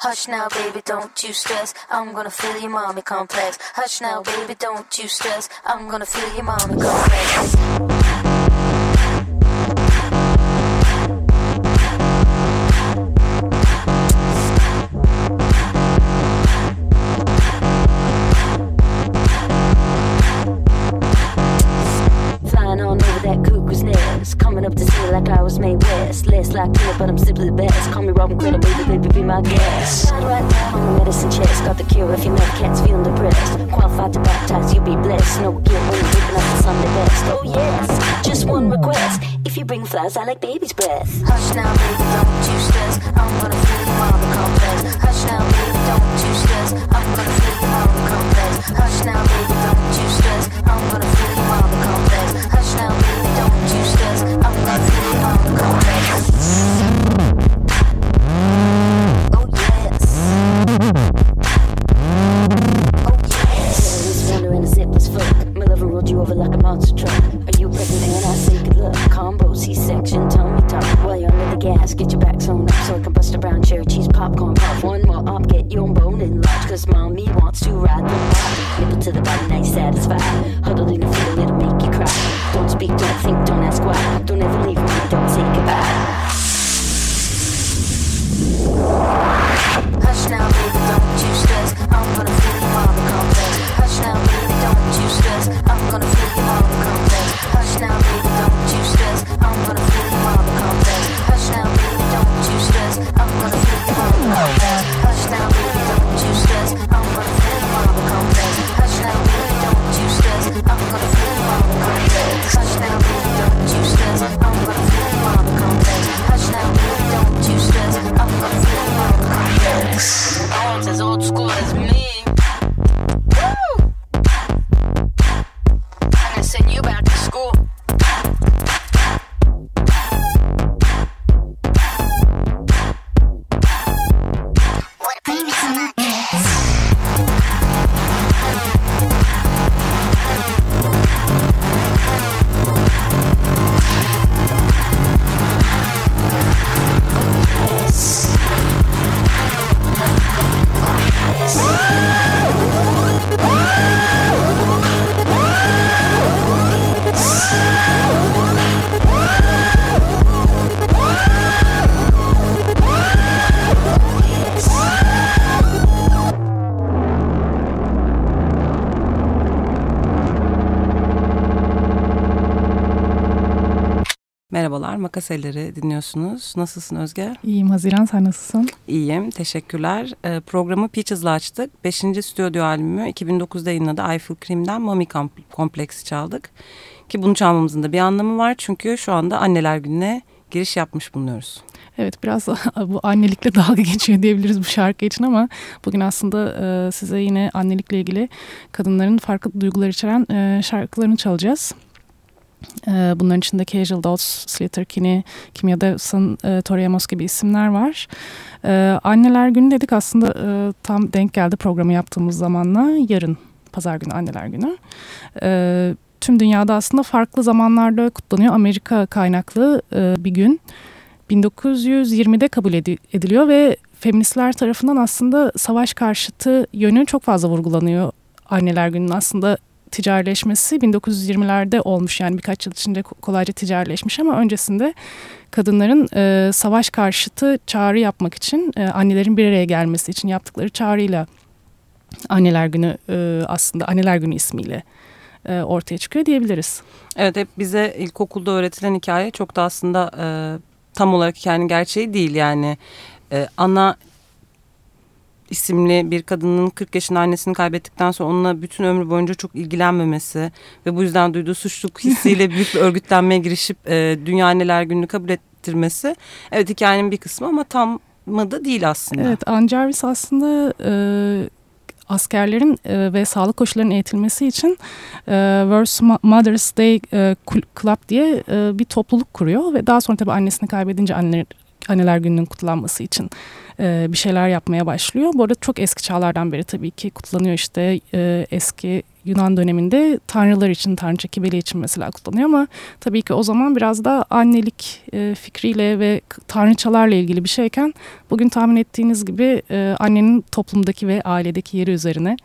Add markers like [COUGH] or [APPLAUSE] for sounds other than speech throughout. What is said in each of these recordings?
Hush now, baby, don't you stress. I'm gonna fill your mommy complex. Hush now, baby, don't you stress. I'm gonna fill your mommy complex. Flying on over that cuckoo's nest. Coming up to see like I was made west. Less like peanut, but I'm simply the best. Call me Robin Critter, baby, my guest. Right on the medicine chest. Got the cure if your mad cat's feeling depressed. Qualified to baptize, you'll be blessed. No guilt when you're whipping up the Sunday best. Oh yes, just one request. If you bring flowers, I like baby's breath. Hush now, baby, don't you stress. I'm gonna feel your mama complex. Hush now, baby, don't you stress. I'm gonna feel your mama complex. Hush now, baby, don't you stress. I'm gonna Makas Elleri dinliyorsunuz. Nasılsın Özge? İyiyim Haziran sen nasılsın? İyiyim, teşekkürler. Ee, programı Peaches'la açtık. Beşinci stüdyo albümü 2009'da yayınladı Eiffel Cream'den Mami Kompleksi çaldık. Ki bunu çalmamızın da bir anlamı var. Çünkü şu anda Anneler Günü'ne giriş yapmış bulunuyoruz. Evet biraz [LAUGHS] bu annelikle dalga geçiyor diyebiliriz bu şarkı için ama bugün aslında e, size yine annelikle ilgili kadınların farklı duygular içeren e, şarkılarını çalacağız. E, bunların içinde Casual Dolls, Slater Kinney, Dawson, e, Tori Amos gibi isimler var. E, Anneler Günü dedik aslında e, tam denk geldi programı yaptığımız zamanla yarın pazar günü Anneler Günü. E, tüm dünyada aslında farklı zamanlarda kutlanıyor. Amerika kaynaklı e, bir gün. 1920'de kabul ediliyor ve feministler tarafından aslında savaş karşıtı yönü çok fazla vurgulanıyor. Anneler Günü'nün aslında ticarileşmesi 1920'lerde olmuş yani birkaç yıl içinde kolayca ticarileşmiş ama öncesinde kadınların e, savaş karşıtı çağrı yapmak için e, annelerin bir araya gelmesi için yaptıkları çağrıyla Anneler Günü e, aslında Anneler Günü ismiyle e, ortaya çıkıyor diyebiliriz. Evet hep bize ilkokulda öğretilen hikaye çok da aslında e, tam olarak hikayenin gerçeği değil yani e, ana isimli bir kadının 40 yaşında annesini kaybettikten sonra onunla bütün ömrü boyunca çok ilgilenmemesi ve bu yüzden duyduğu suçluluk [LAUGHS] hissiyle büyük bir örgütlenmeye girişip e, Dünya Anneler Günü'nü kabul ettirmesi evet hikayenin bir kısmı ama tam mı da değil aslında. Evet Anne Jarvis aslında e, askerlerin e, ve sağlık koşullarının eğitilmesi için e, World Mother's Day e, Club diye e, bir topluluk kuruyor ve daha sonra tabii annesini kaybedince anneler anneler gününün kutlanması için e, bir şeyler yapmaya başlıyor. Bu arada çok eski çağlardan beri tabii ki kutlanıyor işte e, eski Yunan döneminde tanrılar için, tanrıça kibeli için mesela kutlanıyor ama tabii ki o zaman biraz da annelik e, fikriyle ve tanrıçalarla ilgili bir şeyken bugün tahmin ettiğiniz gibi e, annenin toplumdaki ve ailedeki yeri üzerine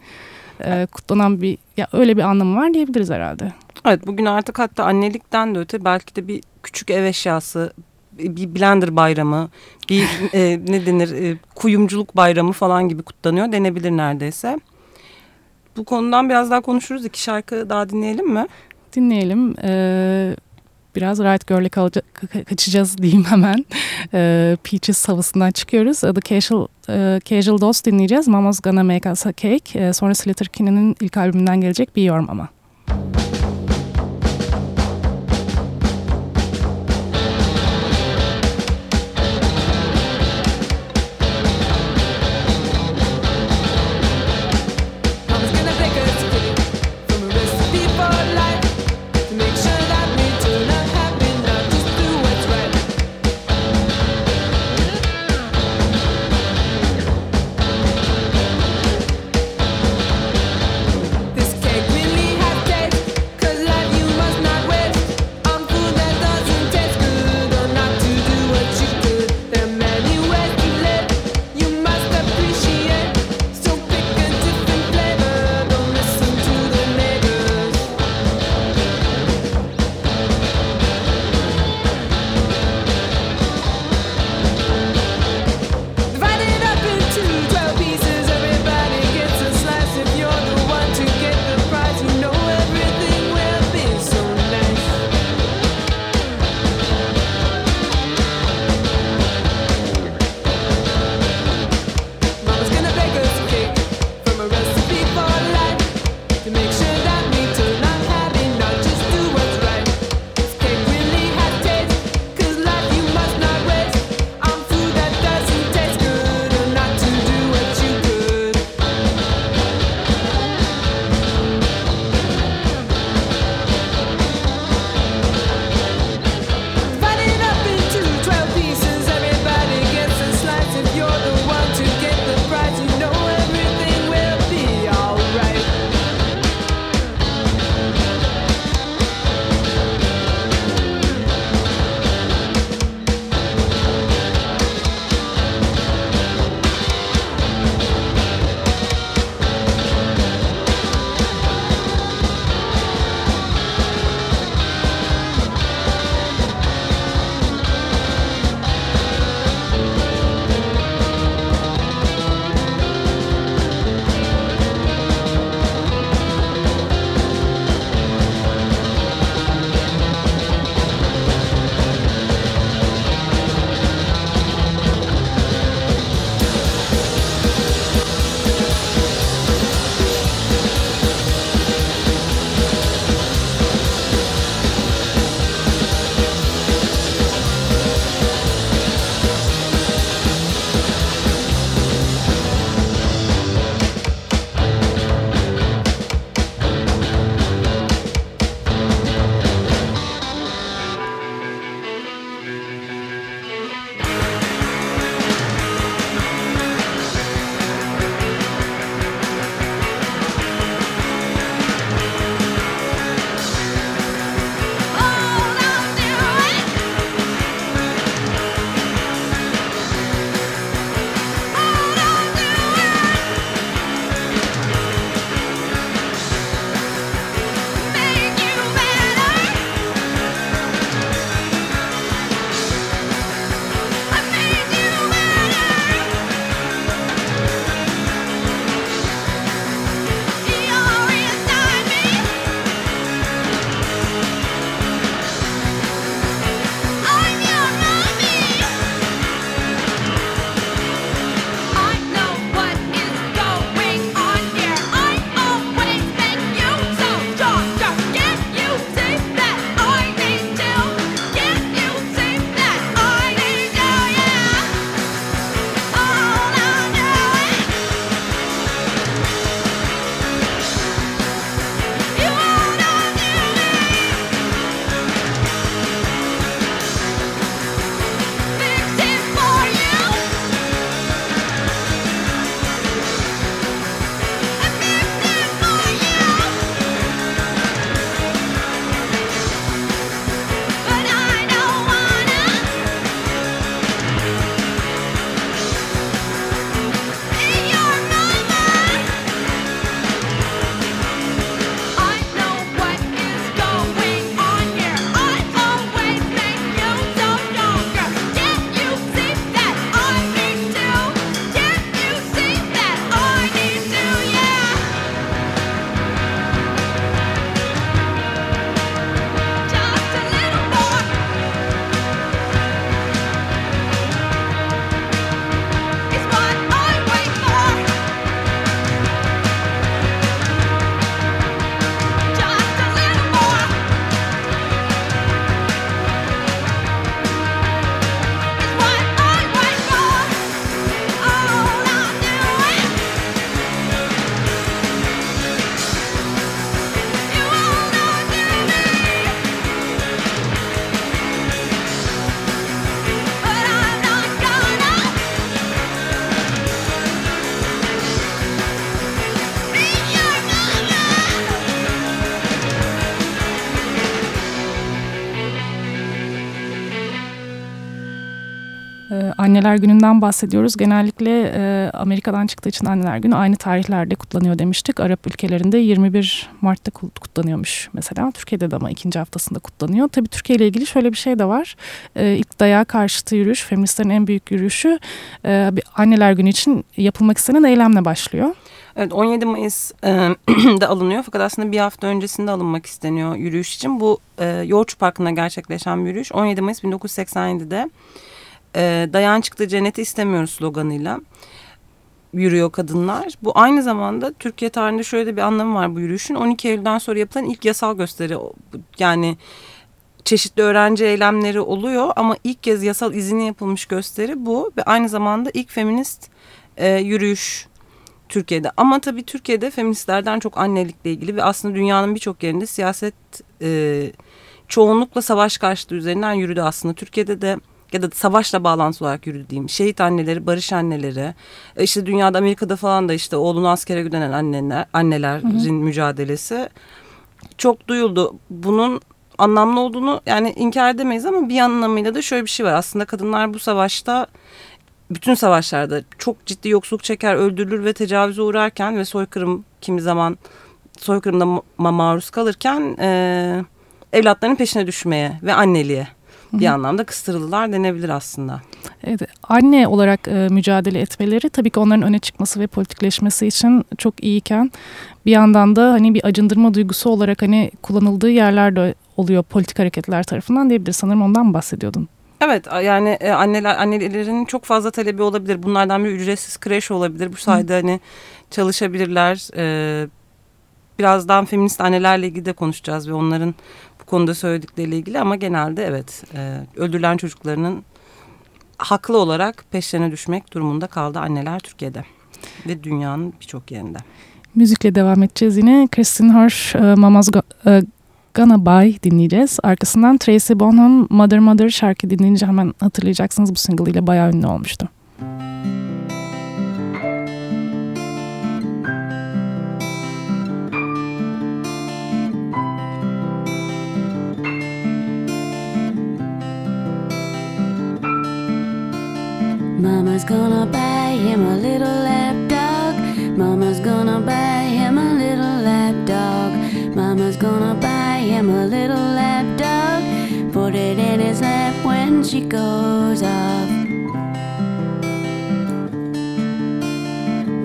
e, kutlanan bir ya öyle bir anlamı var diyebiliriz herhalde. Evet bugün artık hatta annelikten de öte belki de bir küçük ev eşyası bir blender bayramı, bir e, ne denir e, kuyumculuk bayramı falan gibi kutlanıyor denebilir neredeyse. Bu konudan biraz daha konuşuruz. İki şarkı daha dinleyelim mi? Dinleyelim. Ee, biraz Right Girl'e kaçacağız diyeyim hemen. Ee, Peaches havasından çıkıyoruz. The Casual, uh, Casual Dose dinleyeceğiz. Mama's Gonna Make Us a Cake. Ee, sonra Slater ilk albümünden gelecek Be Your Mama. Anneler gününden bahsediyoruz. Genellikle e, Amerika'dan çıktığı için anneler günü aynı tarihlerde kutlanıyor demiştik. Arap ülkelerinde 21 Mart'ta kutlanıyormuş mesela. Türkiye'de de ama ikinci haftasında kutlanıyor. Tabii Türkiye ile ilgili şöyle bir şey de var. E, ilk dayağı karşıtı yürüyüş, feministlerin en büyük yürüyüşü e, anneler günü için yapılmak istenen eylemle başlıyor. Evet 17 Mayıs'da [CLEARS THROAT] alınıyor fakat aslında bir hafta öncesinde alınmak isteniyor yürüyüş için. Bu e, Yoğurtçu Parkı'nda gerçekleşen bir yürüyüş 17 Mayıs 1987'de e, dayan çıktı cenneti istemiyoruz sloganıyla yürüyor kadınlar. Bu aynı zamanda Türkiye tarihinde şöyle bir anlamı var bu yürüyüşün. 12 Eylül'den sonra yapılan ilk yasal gösteri yani çeşitli öğrenci eylemleri oluyor ama ilk kez yasal izini yapılmış gösteri bu ve aynı zamanda ilk feminist e, yürüyüş Türkiye'de. Ama tabii Türkiye'de feministlerden çok annelikle ilgili ve aslında dünyanın birçok yerinde siyaset e, çoğunlukla savaş karşıtı üzerinden yürüdü aslında. Türkiye'de de ya da savaşla bağlantılı olarak yürüdü diyeyim. Şehit anneleri, barış anneleri, işte dünyada Amerika'da falan da işte oğlunu askere gönderen anneler, annelerin hı hı. mücadelesi çok duyuldu. Bunun anlamlı olduğunu yani inkar edemeyiz ama bir anlamıyla da şöyle bir şey var. Aslında kadınlar bu savaşta bütün savaşlarda çok ciddi yoksulluk çeker, öldürülür ve tecavüze uğrarken ve soykırım kimi zaman soykırımda ma maruz kalırken e, evlatlarının peşine düşmeye ve anneliğe bir anlamda kıstırıldılar denebilir aslında. Evet, anne olarak e, mücadele etmeleri tabii ki onların öne çıkması ve politikleşmesi için çok iyiyken bir yandan da hani bir acındırma duygusu olarak hani kullanıldığı yerler de oluyor politik hareketler tarafından diyebiliriz. Sanırım ondan bahsediyordun. Evet yani e, anneler annelerin çok fazla talebi olabilir. Bunlardan bir ücretsiz kreş olabilir. Bu sayede Hı. hani çalışabilirler. Ee, birazdan feminist annelerle ilgili de konuşacağız ve onların konuda söyledikleriyle ilgili ama genelde evet e, öldürülen çocuklarının haklı olarak peşlerine düşmek durumunda kaldı anneler Türkiye'de ve dünyanın birçok yerinde. Müzikle devam edeceğiz yine. Kristin Hirsch, e, Mama's e, Gonna Buy dinleyeceğiz. Arkasından Tracy Bonham Mother Mother şarkı dinleyince hemen hatırlayacaksınız bu single ile bayağı ünlü olmuştu. Mama's gonna buy him a little lap dog. Mama's gonna buy him a little lap dog. Mama's gonna buy him a little lap dog. Put it in his lap when she goes off.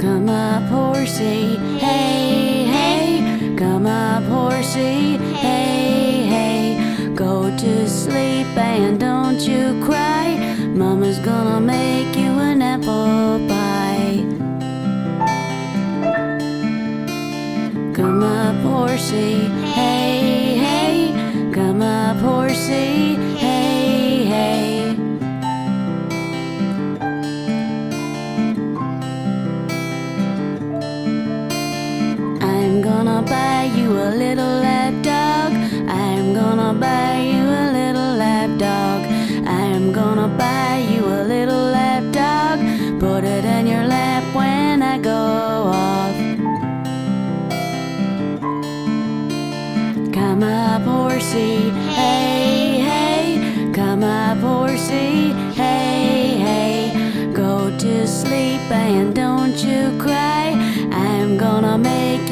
Come up, horsey, hey, hey. Come up, horsey, hey, hey. Go to sleep and don't you cry. Mama's gonna make you Come up, horsey, hey, hey. Come up, horsey, hey, hey. I'm gonna buy you a little and don't you cry. I'm gonna make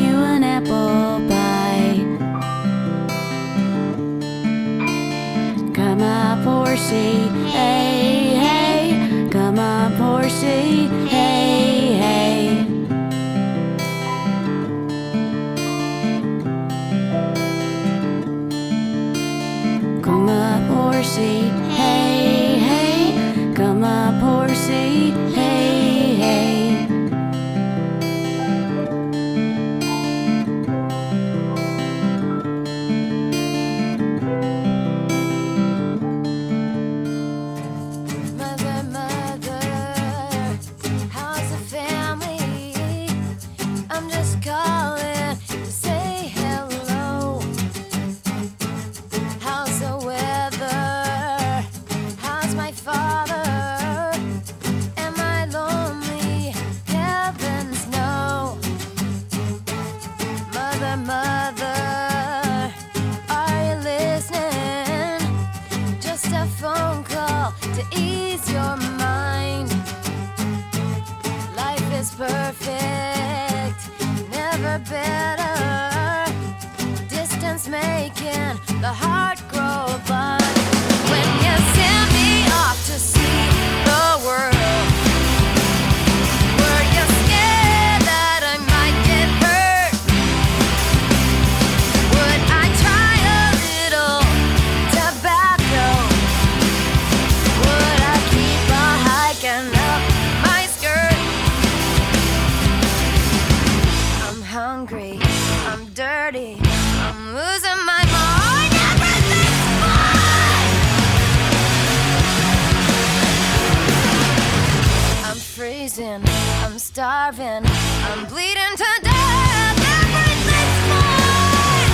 starving, I'm bleeding to death. Everything's fine.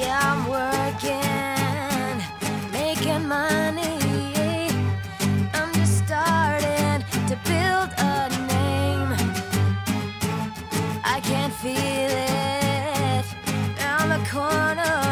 Yeah, I'm working, making money. I'm just starting to build a name. I can't feel it down the corner.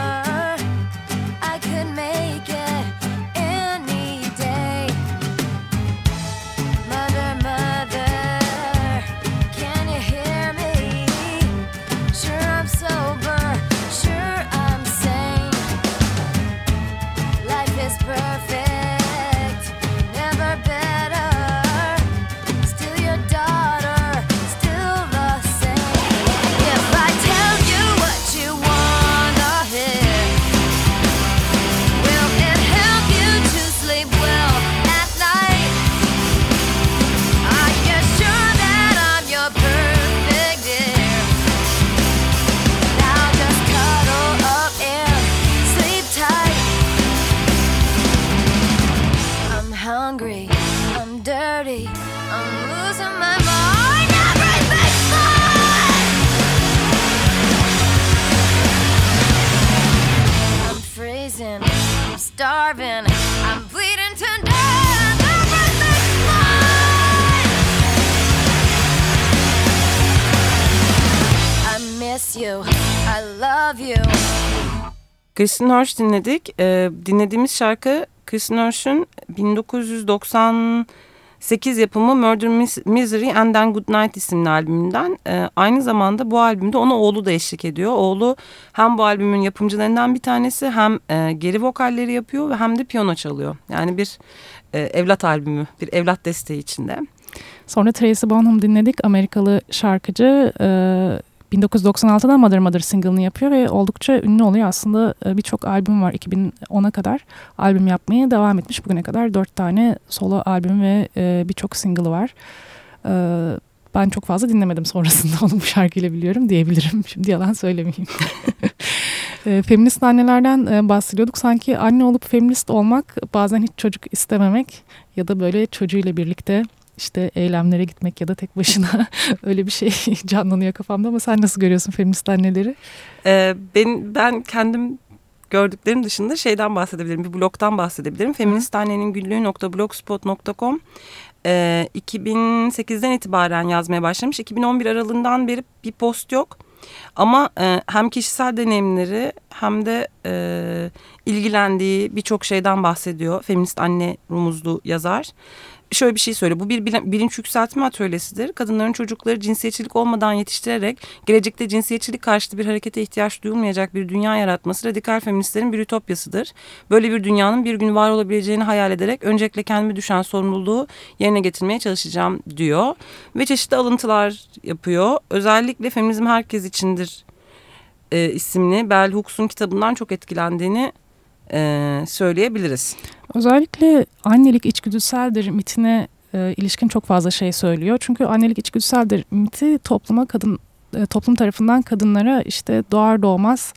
Starving, I'm bleeding to death. Everything's fine. I miss you, I love you. Kristen Hirsch dinledik. Ee, dinlediğimiz şarkı Kristen Hirsch'ün 1998 yapımı Murder Mis- Misery and Then Good isimli albümünden. Ee, aynı zamanda bu albümde ona oğlu da eşlik ediyor. Oğlu hem bu albümün yapımcılarından bir tanesi hem e, geri vokalleri yapıyor ve hem de piyano çalıyor. Yani bir e, evlat albümü, bir evlat desteği içinde. Sonra Tracy Bonham dinledik. Amerikalı şarkıcı. e, 1996'da Mother Mother single'ını yapıyor ve oldukça ünlü oluyor. Aslında e, birçok albüm var 2010'a kadar. Albüm yapmaya devam etmiş. Bugüne kadar dört tane solo albüm ve e, birçok single'ı var. E, ben çok fazla dinlemedim sonrasında onu bu şarkıyla biliyorum diyebilirim. [LAUGHS] Şimdi yalan söylemeyeyim. [LAUGHS] Feminist annelerden bahsediyorduk. Sanki anne olup feminist olmak bazen hiç çocuk istememek ya da böyle çocuğuyla birlikte işte eylemlere gitmek ya da tek başına [LAUGHS] öyle bir şey [LAUGHS] canlanıyor kafamda ama sen nasıl görüyorsun feminist anneleri? Ee, ben, ben kendim gördüklerim dışında şeyden bahsedebilirim. Bir blogdan bahsedebilirim. Feministannenin Ee, 2008'den itibaren yazmaya başlamış. 2011 aralığından beri bir post yok. Ama e, hem kişisel deneyimleri hem de e, ilgilendiği birçok şeyden bahsediyor. Feminist anne rumuzlu yazar. Şöyle bir şey söyle. Bu bir bilinç yükseltme atölyesidir. Kadınların çocukları cinsiyetçilik olmadan yetiştirerek gelecekte cinsiyetçilik karşıtı bir harekete ihtiyaç duyulmayacak bir dünya yaratması radikal feministlerin bir ütopyasıdır. Böyle bir dünyanın bir gün var olabileceğini hayal ederek öncelikle kendime düşen sorumluluğu yerine getirmeye çalışacağım diyor. Ve çeşitli alıntılar yapıyor. Özellikle Feminizm Herkes İçindir e, isimli Bell Hooks'un kitabından çok etkilendiğini e, söyleyebiliriz. Özellikle annelik içgüdüseldir mitine e, ilişkin çok fazla şey söylüyor. Çünkü annelik içgüdüseldir miti topluma kadın e, toplum tarafından kadınlara işte doğar doğmaz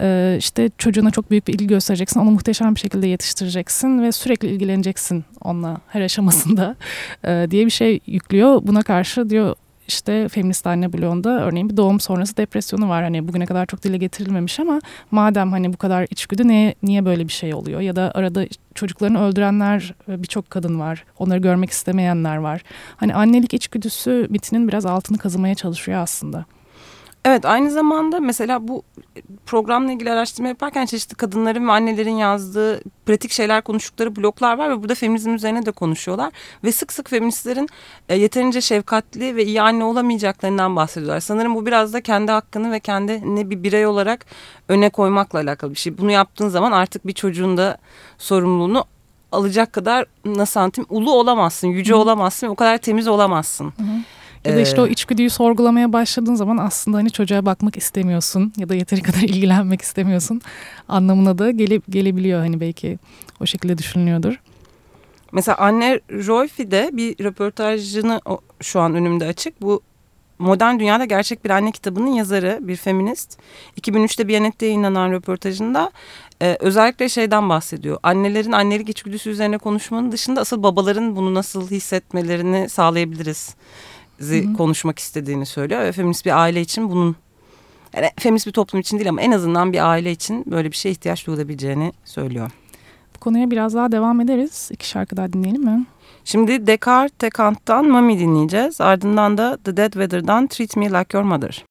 e, işte çocuğuna çok büyük bir ilgi göstereceksin. Onu muhteşem bir şekilde yetiştireceksin ve sürekli ilgileneceksin onunla her aşamasında e, diye bir şey yüklüyor. Buna karşı diyor işte feminist anne bloğunda örneğin bir doğum sonrası depresyonu var. Hani bugüne kadar çok dile getirilmemiş ama madem hani bu kadar içgüdü niye, niye böyle bir şey oluyor? Ya da arada çocuklarını öldürenler e, birçok kadın var. Onları görmek istemeyenler var. Hani annelik içgüdüsü mitinin biraz altını kazımaya çalışıyor aslında. Evet aynı zamanda mesela bu programla ilgili araştırma yaparken çeşitli kadınların ve annelerin yazdığı pratik şeyler konuştukları bloklar var ve burada feminizm üzerine de konuşuyorlar. Ve sık sık feministlerin e, yeterince şefkatli ve iyi anne olamayacaklarından bahsediyorlar. Sanırım bu biraz da kendi hakkını ve kendini bir birey olarak öne koymakla alakalı bir şey. Bunu yaptığın zaman artık bir çocuğun da sorumluluğunu alacak kadar nasıl anlatayım ulu olamazsın, yüce olamazsın ve o kadar temiz olamazsın. Ya da işte o Ee, içgüdüyü sorgulamaya başladığın zaman aslında hani çocuğa bakmak istemiyorsun ya da yeteri [LAUGHS] kadar ilgilenmek istemiyorsun anlamına da gelip gelebiliyor hani belki o şekilde düşünülüyordur. Mesela anne Rolfi de bir röportajını şu an önümde açık. Bu Modern Dünyada Gerçek Bir Anne kitabının yazarı, bir feminist. 2003'te Biyanet'te yayınlanan röportajında e, özellikle şeyden bahsediyor. Annelerin annelik içgüdüsü üzerine konuşmanın dışında asıl babaların bunu nasıl hissetmelerini sağlayabiliriz zi- konuşmak istediğini söylüyor. Ve feminist bir aile için bunun yani feminist bir toplum için değil ama en azından bir aile için böyle bir şeye ihtiyaç duyulabileceğini söylüyor. Bu konuya biraz daha devam ederiz. İki şarkı daha dinleyelim mi? Şimdi Descartes Kant'tan Mami dinleyeceğiz. Ardından da The Dead Weather'dan Treat Me Like Your Mother.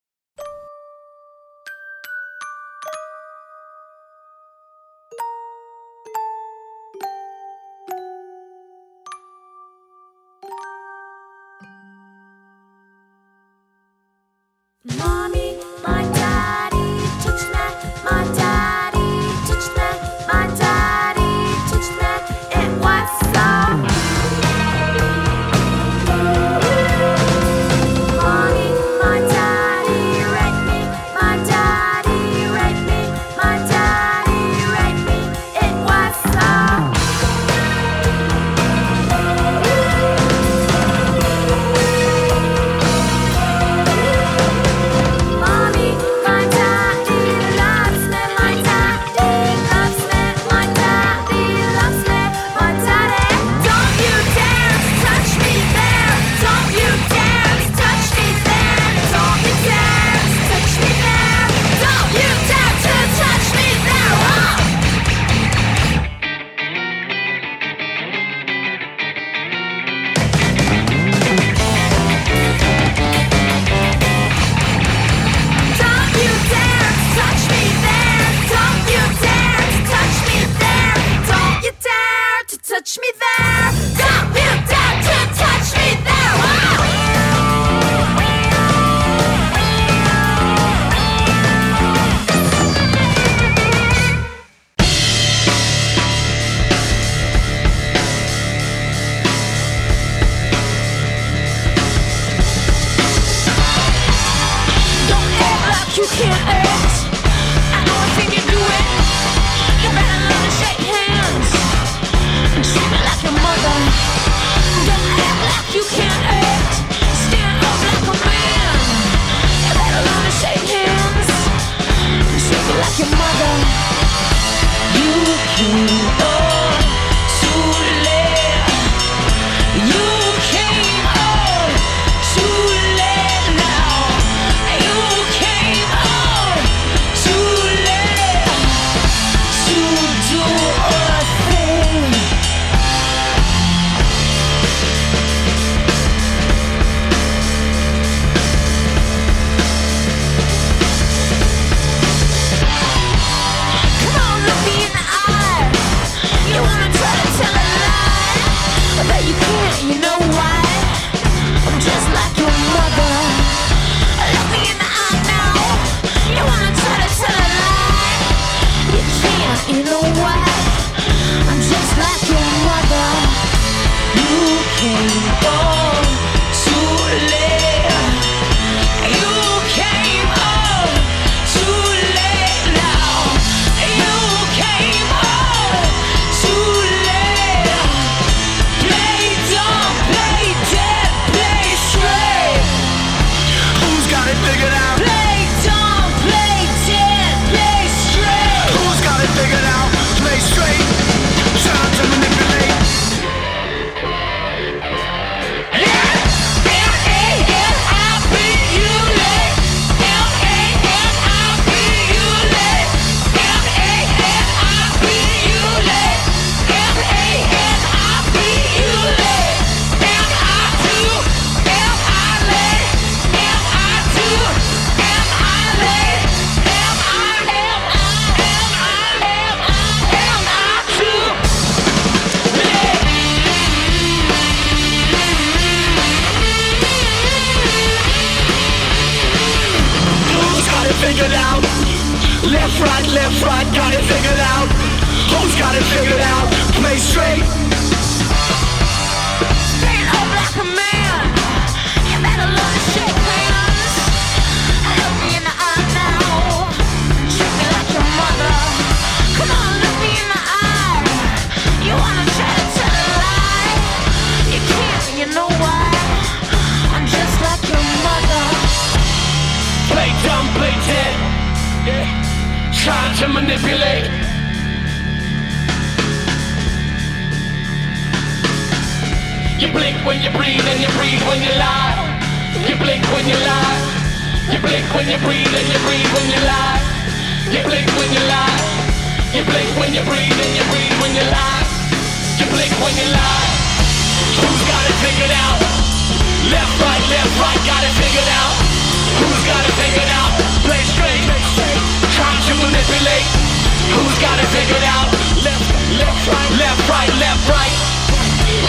Manipulate. You blink when you breathe and you breathe when you lie. You blink when you lie. You blink when you breathe and you breathe when you lie. You blink when you lie. You blink when you breathe and you breathe when you lie. You blink when you lie. Who's got it figured out? Left, right, left, right, got it figured out. Who's got it figured out? Play straight, trying to manipulate. Who's got it figured out? Left, left, right, left, right, left, right.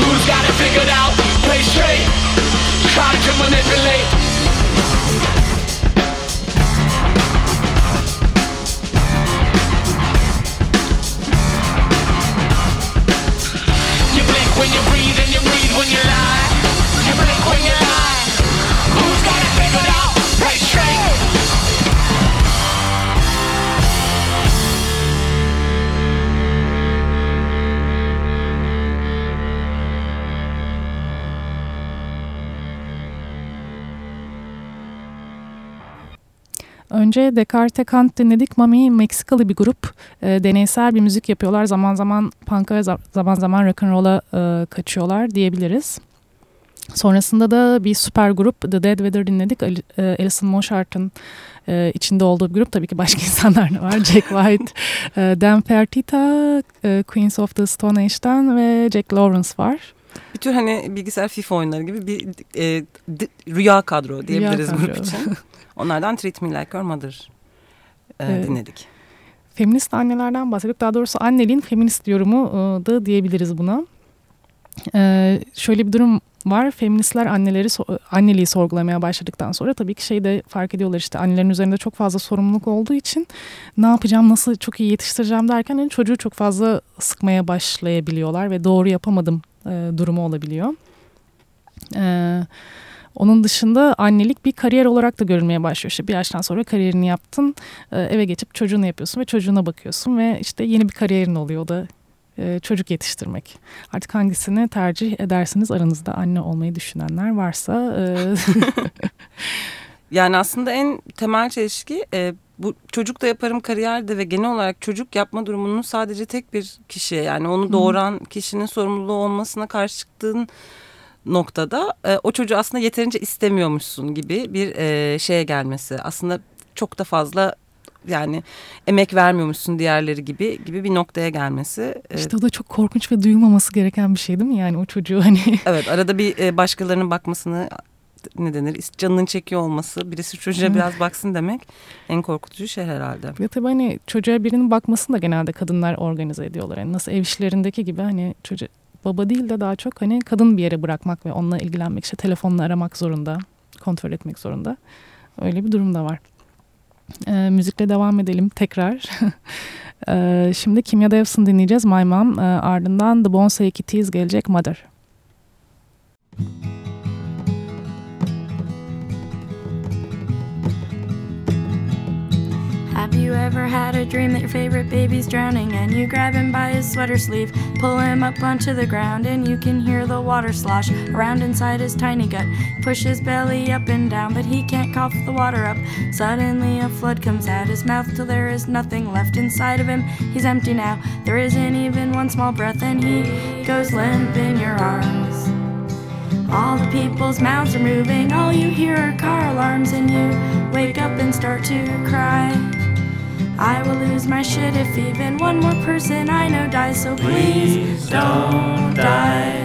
Who's got it figured out? Play straight, trying to manipulate. Önce Descartes Kant dinledik. Mami Meksikalı bir grup. E, deneysel bir müzik yapıyorlar. Zaman zaman punk'a za- zaman zaman rock'n'roll'a e, kaçıyorlar diyebiliriz. Sonrasında da bir süper grup The Dead Weather dinledik. E, Alison Moshart'ın e, içinde olduğu bir grup. Tabii ki başka [LAUGHS] insanlar da var. Jack White, e, Dan Fertitta, e, Queens of the Stone Age'den ve Jack Lawrence var. Bir tür hani bilgisayar FIFA oyunları gibi bir e, rüya kadro diyebiliriz Rüya grup kadro. için. [LAUGHS] Onlardan Treat Me Like Your Mother e, Evet. dinledik. feminist annelerden bahsedip daha doğrusu anneliğin feminist yorumu e, da diyebiliriz buna. E, şöyle bir durum var. Feministler anneleri anneliği sorgulamaya başladıktan sonra tabii ki şey de fark ediyorlar işte annelerin üzerinde çok fazla sorumluluk olduğu için ne yapacağım, nasıl çok iyi yetiştireceğim derken hani çocuğu çok fazla sıkmaya başlayabiliyorlar ve doğru yapamadım e, durumu olabiliyor. E, onun dışında annelik bir kariyer olarak da görülmeye başlıyor. İşte bir yaştan sonra kariyerini yaptın, e, eve geçip çocuğunu yapıyorsun ve çocuğuna bakıyorsun ve işte yeni bir kariyerin oluyor o da e, çocuk yetiştirmek. Artık hangisini tercih edersiniz aranızda anne olmayı düşünenler varsa e, [LAUGHS] Yani aslında en temel çelişki bu çocuk da yaparım kariyer de ve genel olarak çocuk yapma durumunun sadece tek bir kişiye yani onu doğuran kişinin sorumluluğu olmasına karşı çıktığın noktada e, o çocuğu aslında yeterince istemiyormuşsun gibi bir e, şeye gelmesi. Aslında çok da fazla yani emek vermiyormuşsun diğerleri gibi gibi bir noktaya gelmesi. E, işte o da çok korkunç ve duyulmaması gereken bir şey değil mi? Yani o çocuğu hani [LAUGHS] Evet arada bir e, başkalarının bakmasını ne denir canının çekiyor olması birisi çocuğa biraz baksın demek en korkutucu şey herhalde. Ve tabii hani çocuğa birinin bakmasını da genelde kadınlar organize ediyorlar. Yani nasıl ev işlerindeki gibi hani çocuk baba değil de daha çok hani kadın bir yere bırakmak ve onunla ilgilenmek işte telefonla aramak zorunda, kontrol etmek zorunda. Öyle bir durum da var. Ee, müzikle devam edelim tekrar. [LAUGHS] Ee, şimdi Kimya Devson dinleyeceğiz My Mom. Ee, ardından The Bonsai Kitties gelecek Mother. Have you ever had a dream that your favorite baby's drowning and you grab him by his sweater sleeve, pull him up onto the ground, and you can hear the water slosh around inside his tiny gut? Push his belly up and down, but he can't cough the water up. Suddenly, a flood comes out his mouth till there is nothing left inside of him. He's empty now, there isn't even one small breath, and he goes limp in your arms. All the people's mouths are moving, all you hear are car alarms, and you wake up and start to cry. I will lose my shit if even one more person I know dies, so please don't die.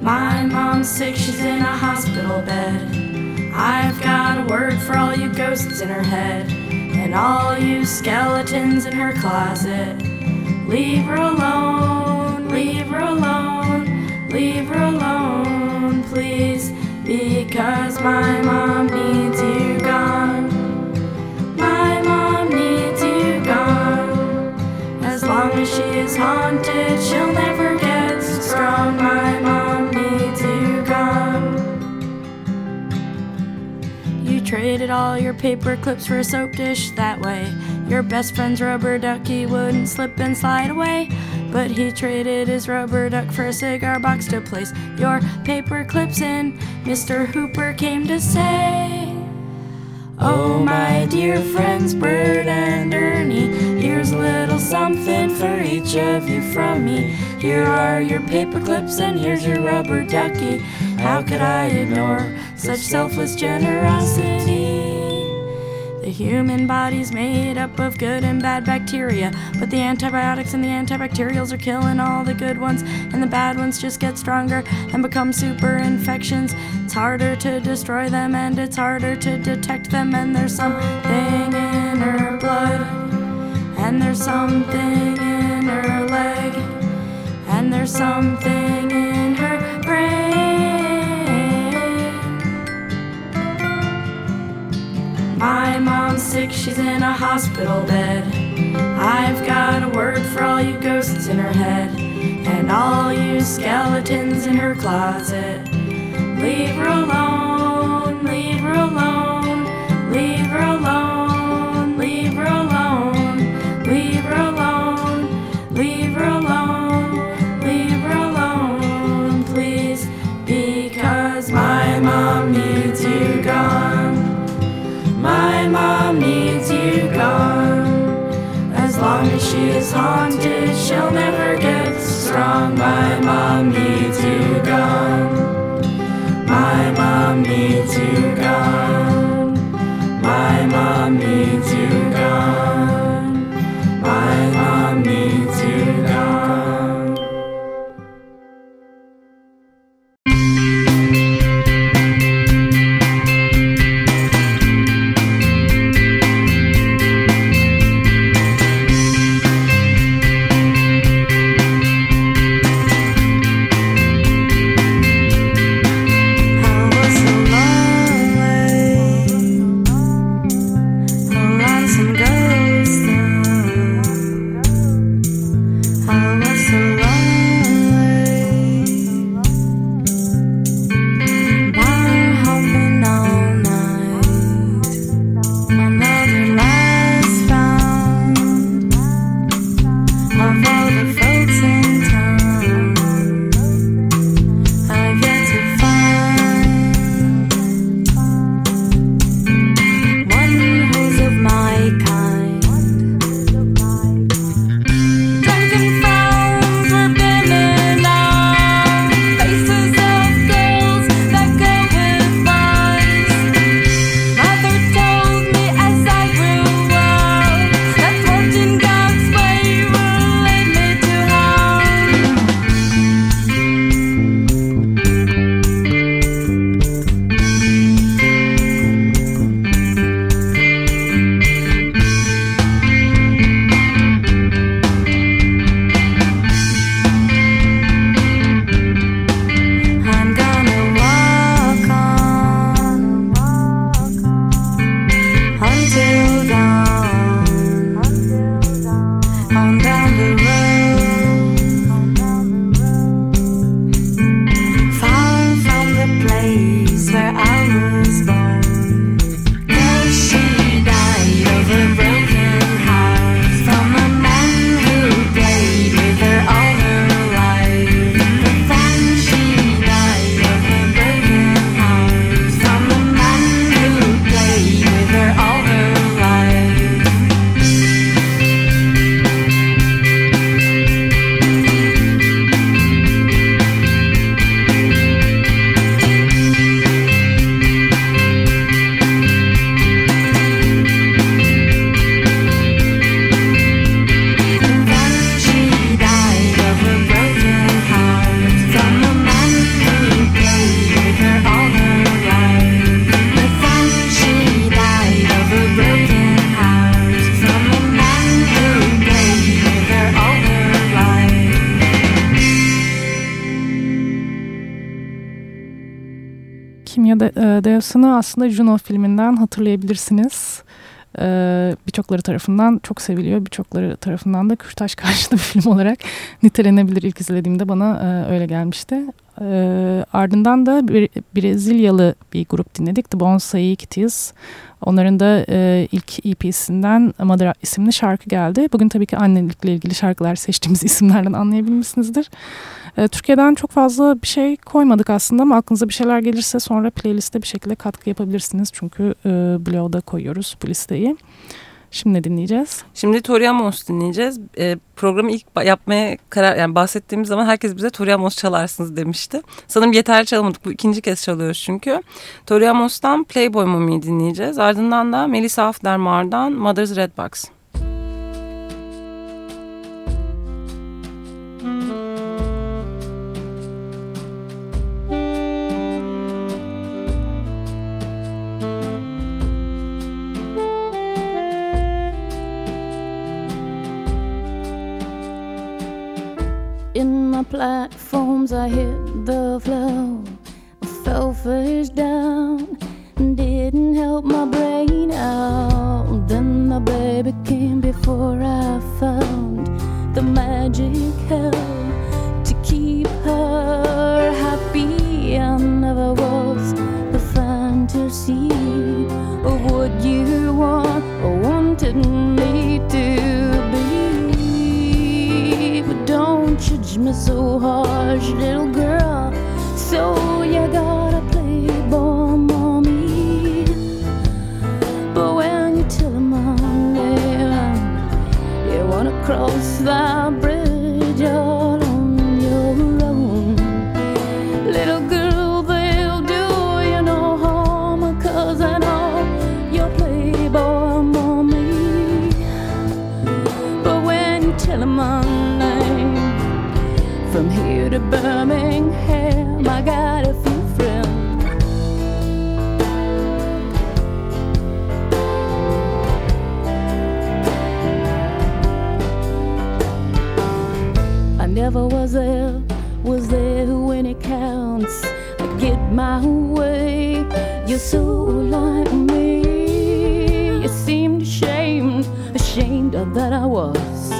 My mom's sick, she's in a hospital bed. I've got a word for all you ghosts in her head, and all you skeletons in her closet. Leave her alone, leave her alone, leave her alone, please, because my mom needs you haunted, she'll never get strong. My mom needs you gone. You traded all your paper clips for a soap dish that way. Your best friend's rubber ducky wouldn't slip and slide away. But he traded his rubber duck for a cigar box to place your paper clips in. Mr. Hooper came to say, Oh, my dear friends, Bert and Ernie little something for each of you from me. Here are your paper clips and here's your rubber ducky. How could I ignore such selfless generosity? The human body's made up of good and bad bacteria, but the antibiotics and the antibacterials are killing all the good ones, and the bad ones just get stronger and become super infections. It's harder to destroy them, and it's harder to detect them, and there's something in her blood, and there's something in her leg, and there's something in her brain. My mom's sick, she's in a hospital bed. I've got a word for all you ghosts in her head, and all you skeletons in her closet. Leave her alone, leave her alone, leave her alone, haunted, she'll never get strong. My mom needs you gone. My mom needs you gone. My mom needs aslında Juno filminden hatırlayabilirsiniz. E, birçokları tarafından çok seviliyor. Birçokları tarafından da kürtaj [LAUGHS] karşıtı bir film olarak nitelenebilir. İlk izlediğimde bana e, öyle gelmişti. E, ardından da bir, Brezilyalı bir grup dinledik. The Bonsai Kitties. Onların da e, ilk EP'sinden Mother isimli şarkı geldi. Bugün tabii ki annelikle ilgili şarkılar seçtiğimiz [LAUGHS] isimlerden anlayabilmişsinizdir. E, Türkiye'den çok fazla bir şey koymadık aslında ama aklınıza bir şeyler gelirse sonra playliste bir şekilde katkı yapabilirsiniz. Çünkü e, blogda koyuyoruz bu listeyi. Şimdi ne dinleyeceğiz? Şimdi Tori Amos dinleyeceğiz. E, programı ilk yapmaya karar yani bahsettiğimiz zaman herkes bize Tori Amos çalarsınız demişti. Sanırım yeterli çalamadık. Bu ikinci kez çalıyoruz çünkü. Tori Amos'tan Playboy Mummy'yi dinleyeceğiz. Ardından da Melissa Aftermar'dan Mother's Red Box. I hit the floor. I fell face down, didn't help my brain me so harsh, little girl. From here to Birmingham, I got a few friends. I never was there, was there when it counts. I get my way, you're so like me. You seemed ashamed, ashamed of that I was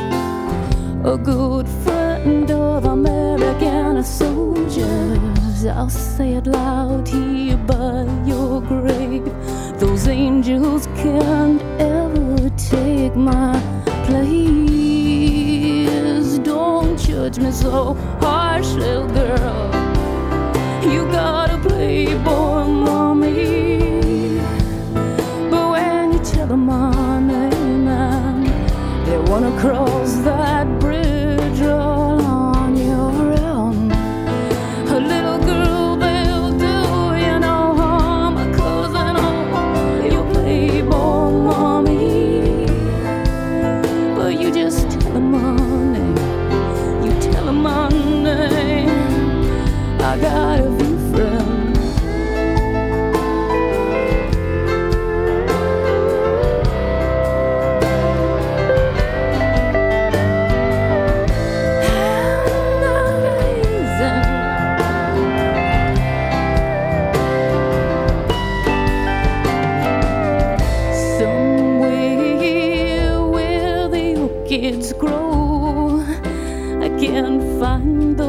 a good friend of American soldiers. I'll say it loud here by your grave. Those angels can't ever take my place. Don't judge me so harsh, little girl. You gotta play boy, kids grow. I can't find the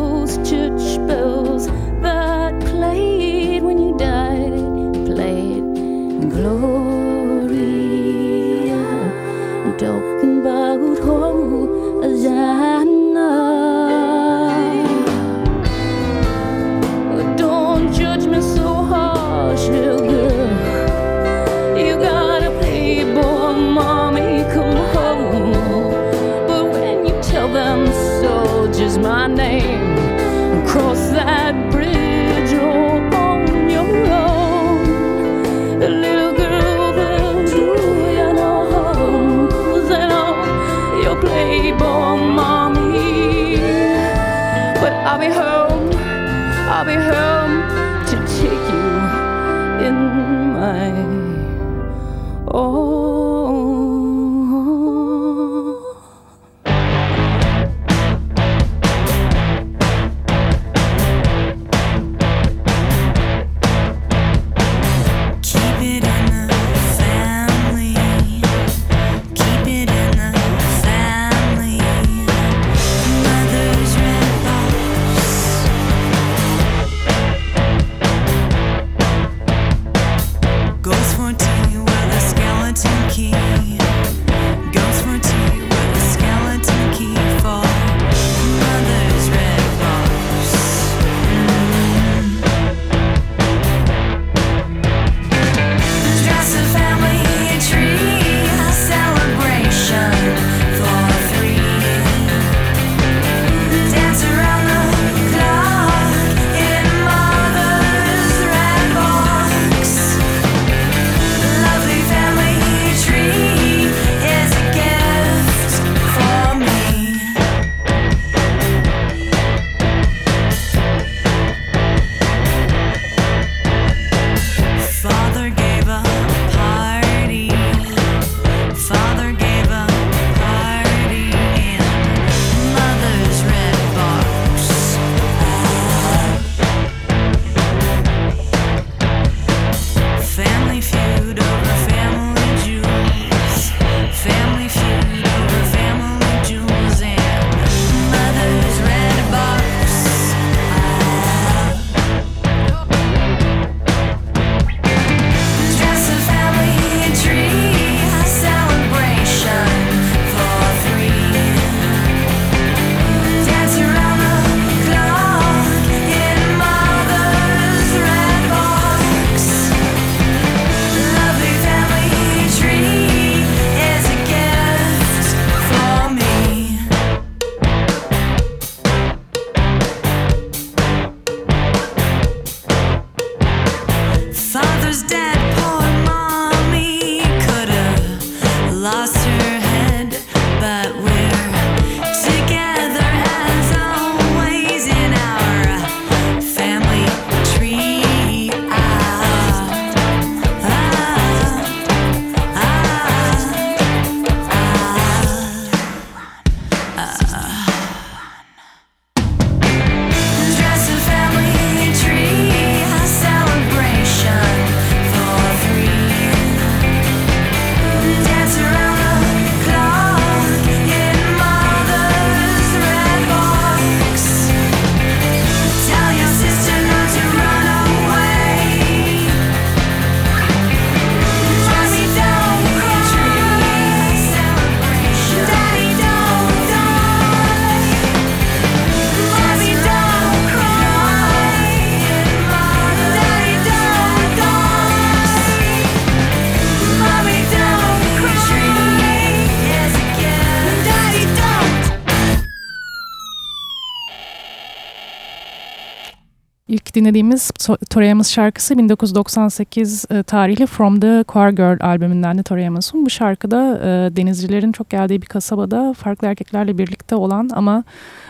dinlediğimiz To- Tori Amos şarkısı 1998 e, tarihli From the Choir Girl albümünden de Tori Amos'un. Bu şarkıda e, denizcilerin çok geldiği bir kasabada farklı erkeklerle birlikte olan ama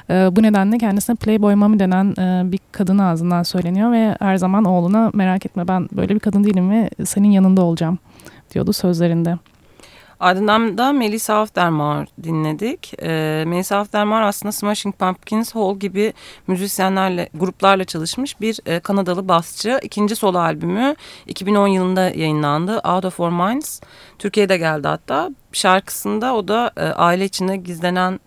e, bu nedenle kendisine Playboy Mami denen e, bir kadın ağzından söyleniyor ve her zaman oğluna merak etme ben böyle bir kadın değilim ve senin yanında olacağım diyordu sözlerinde. Ardından da Melissa Aftermar dinledik. Ee, Melissa Aftermar aslında Smashing Pumpkins, Hole gibi müzisyenlerle, gruplarla çalışmış bir e, Kanadalı basçı. İkinci solo albümü 2010 yılında yayınlandı. Out of Our Minds. Türkiye'de geldi hatta. Şarkısında o da e, aile içinde gizlenen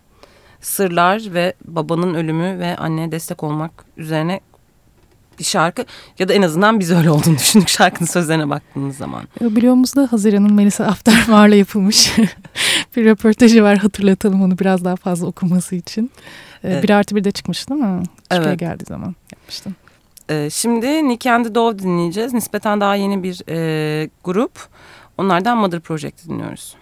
sırlar ve babanın ölümü ve anneye destek olmak üzerine bir şarkı ya da en azından biz öyle olduğunu [LAUGHS] düşündük şarkının sözlerine baktığımız zaman. Bloğumuzda Haziran'ın Melisa Aftermar'la yapılmış [LAUGHS] bir röportajı var. Hatırlatalım onu biraz daha fazla okuması için. E, Evet. Bir artı bir de çıkmış değil mi? Türkiye'ye Evet. geldiği zaman yapmıştım. Ee, şimdi Nick and Dove dinleyeceğiz. Nispeten daha yeni bir e, grup. Onlardan Mother Project dinliyoruz.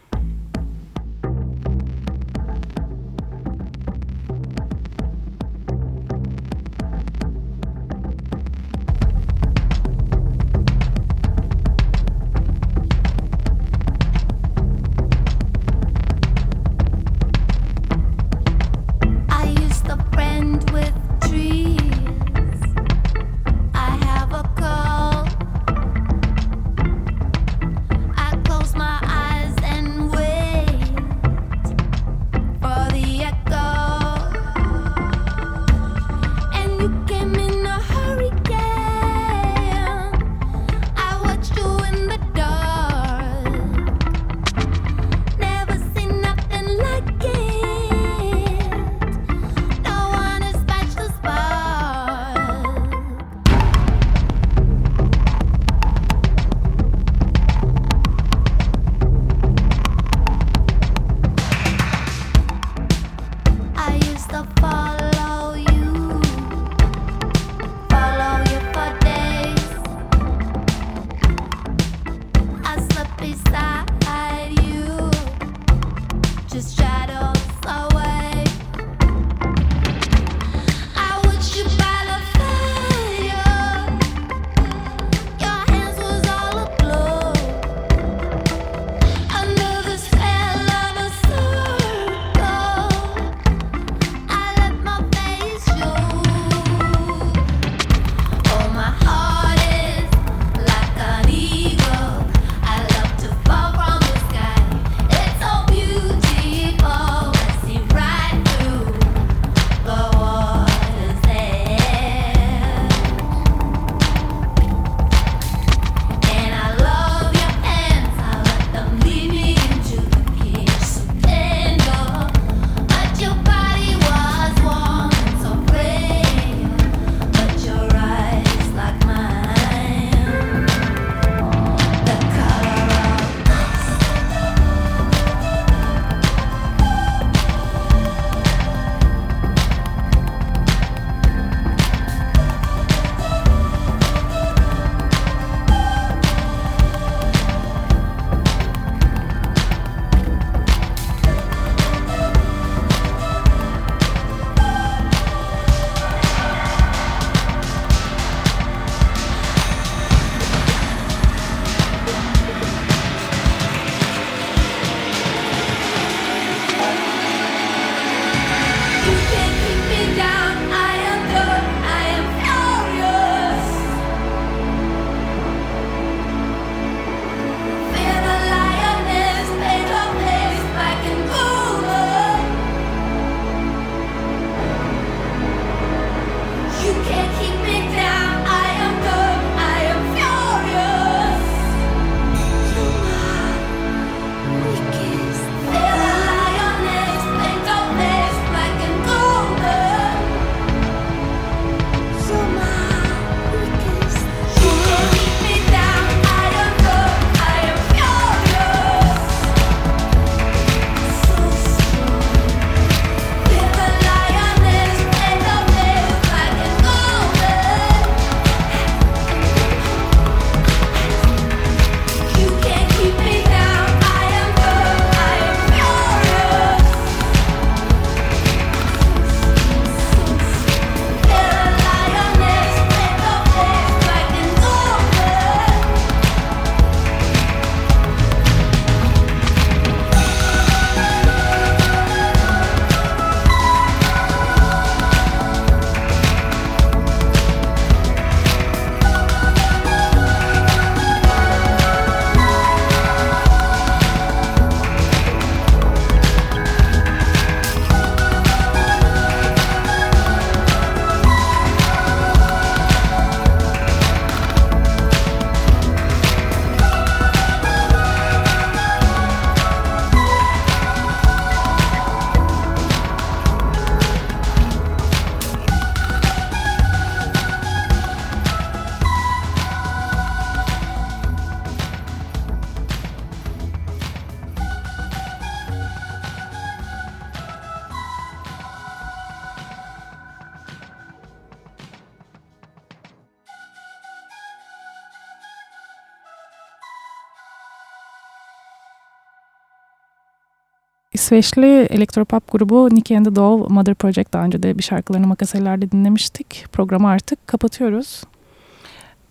İsveçli elektropop grubu Nicky and the Dove Mother Project daha önce de bir şarkılarını makaselerde dinlemiştik. Programı artık kapatıyoruz.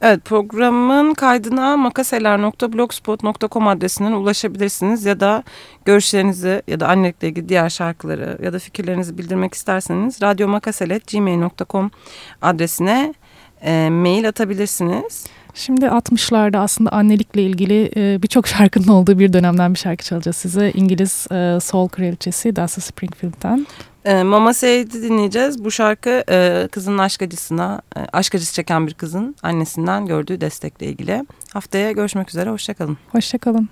Evet programın kaydına makaseler.blogspot.com adresinden ulaşabilirsiniz ya da görüşlerinizi ya da annelikle ilgili diğer şarkıları ya da fikirlerinizi bildirmek isterseniz radyomakasele.gmail.com adresine e, mail atabilirsiniz. Şimdi 60'larda aslında annelikle ilgili e, birçok [LAUGHS] şarkının olduğu bir dönemden bir şarkı çalacağız size. İngiliz e, soul kraliçesi Dulce Springfield'den. E, Mama Said'i dinleyeceğiz. Bu şarkı kızın aşk acısına, aşk acısı çeken bir kızın annesinden gördüğü destekle ilgili. Haftaya görüşmek üzere, hoşçakalın. Hoşçakalın.